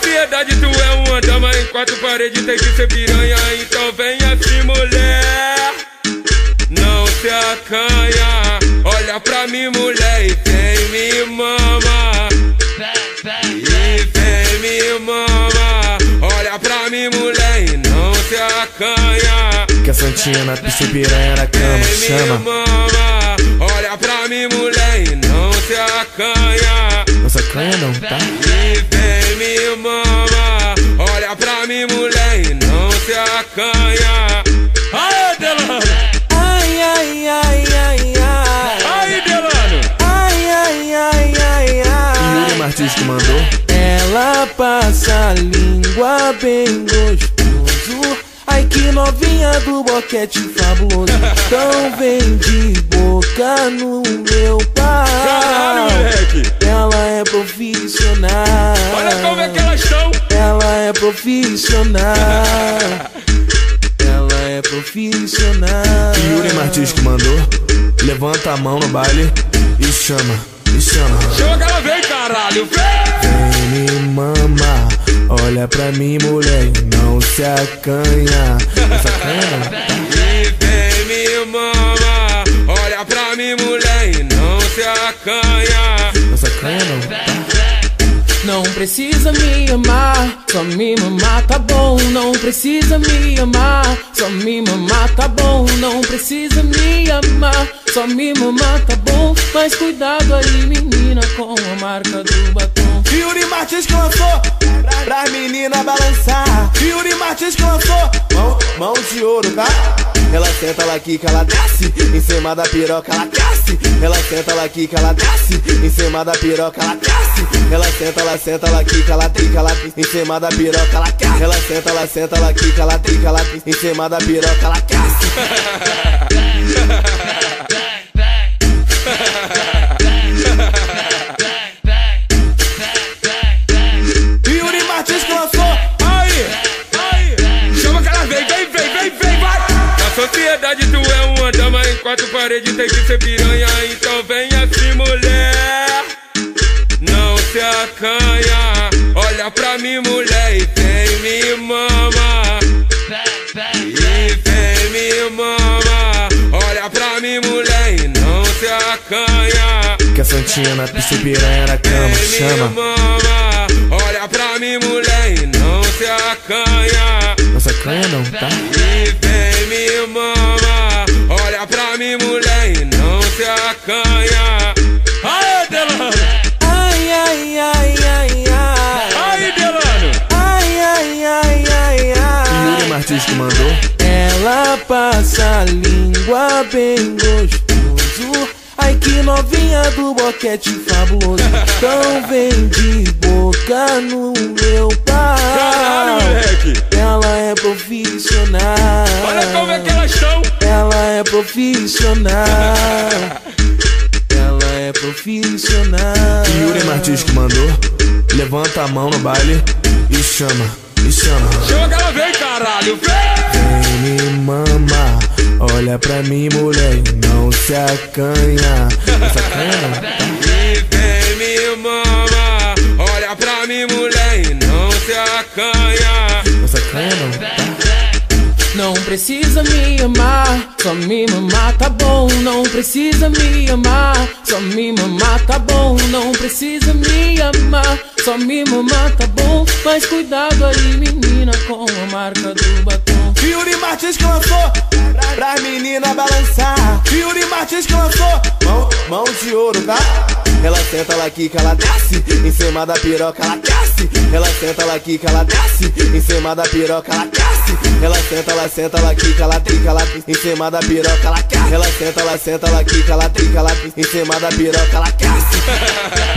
sociedade tu é uma dama em quatro paredes tem que ser piranha, então venha se mulher. Não se acanha, olha pra mim mulher e vem me mama. E vem me mama, olha pra mim mulher e não se acanha. Que a santinha na pista piranha na cama, Vem me chama. mama, olha pra mim mulher e não se acanha. Não sacanha não, tá? E vem me mama, olha pra mim mulher e não se acanha. Aê, Delano! Ai, ai, ai, ai, ai. Aí, Delano! Ai, ai, ai, ai, ai. Yuri Martins que mandou. Ela passa a língua bem gostoso. Ai, que novinha do boquete fabuloso. Então vem de boca no meu Caralho, pau. moleque! Ela é profissional. Olha como é que elas estão! Ela é profissional. Ela é profissional. Yuri Martins que mandou. Levanta a mão no baile e chama, e chama. Chama que ela vem, caralho! Vem! Vem me mama, olha pra mim, mulher, e não se acanha. Não se acanha. E vem me mama, olha pra mim mulher e não se acanha. Não se acanha, não. Não precisa me amar, só me mamar tá bom. Não precisa me amar, só me mamar tá bom. Não precisa me amar, só me mamar tá bom. Mas cuidado aí, menina, com a marca do batom. Yuri Martins lançou pra, menina balançar. Yuri Martins lançou mão, mão de ouro, tá? Ela senta, ela quica, ela desce Em cima da piroca, ela desce Ela senta, ela quica, ela desce Em cima da piroca, ela desce Ela senta, ela senta, ela quica, ela quica, ela Em cima da piroca, ela quer Ela senta, ela senta, ela quica, ela quica, ela Em cima da piroca, ela quer quatro paredes tem que ser piranha, então venha se mulher. Não se acanha, olha pra mim mulher e vem me mama. E vem me mama, olha pra mim mulher e não se acanha. Que a santinha na pista piranha na cama, Vem me chama mama, olha pra mim mulher e não se acanha. Não se acanha, não, tá? E vem me mama, olha pra mim mulher e não se acanha. Aê, Delano! Ai, ai, ai, ai, ai Aí, Delano! Ai, ai, ai, ai, ai. Yuri Martins que mandou. Ela passa a língua bem gostoso. Ai, que novinha do boquete fabuloso. Então vem de boca no meu Caralho, profissional. Ela é profissional. Yuri Martins que mandou. Levanta a mão no baile e chama, e chama. Chama que ela vem, caralho! Vem! Vem me mama, olha pra mim, mulher, e não se acanha. Não se acanha, vem me mama, olha pra mim mulher e não se acanha. Não se acanha, não. Precisa me amar, só me mamar tá bom. Não precisa me amar, só me mamar tá bom. Não precisa me amar, só me mamar tá bom. Mas cuidado aí, menina, com a marca do batom. Yuri Martins que lançou pra, menina balançar. Yuri Martins que lançou mão, mão de ouro, tá? Ela senta, ela quica, ela desce Em cima da piroca, ela desce Ela senta, ela quica, ela desce Em cima da piroca, ela desce Ela senta, ela senta, ela quica, ela quica, ela Em cima da piroca, ela quer. Ela senta, ela senta, ela quica, ela quica, ela Em cima da piroca, ela quer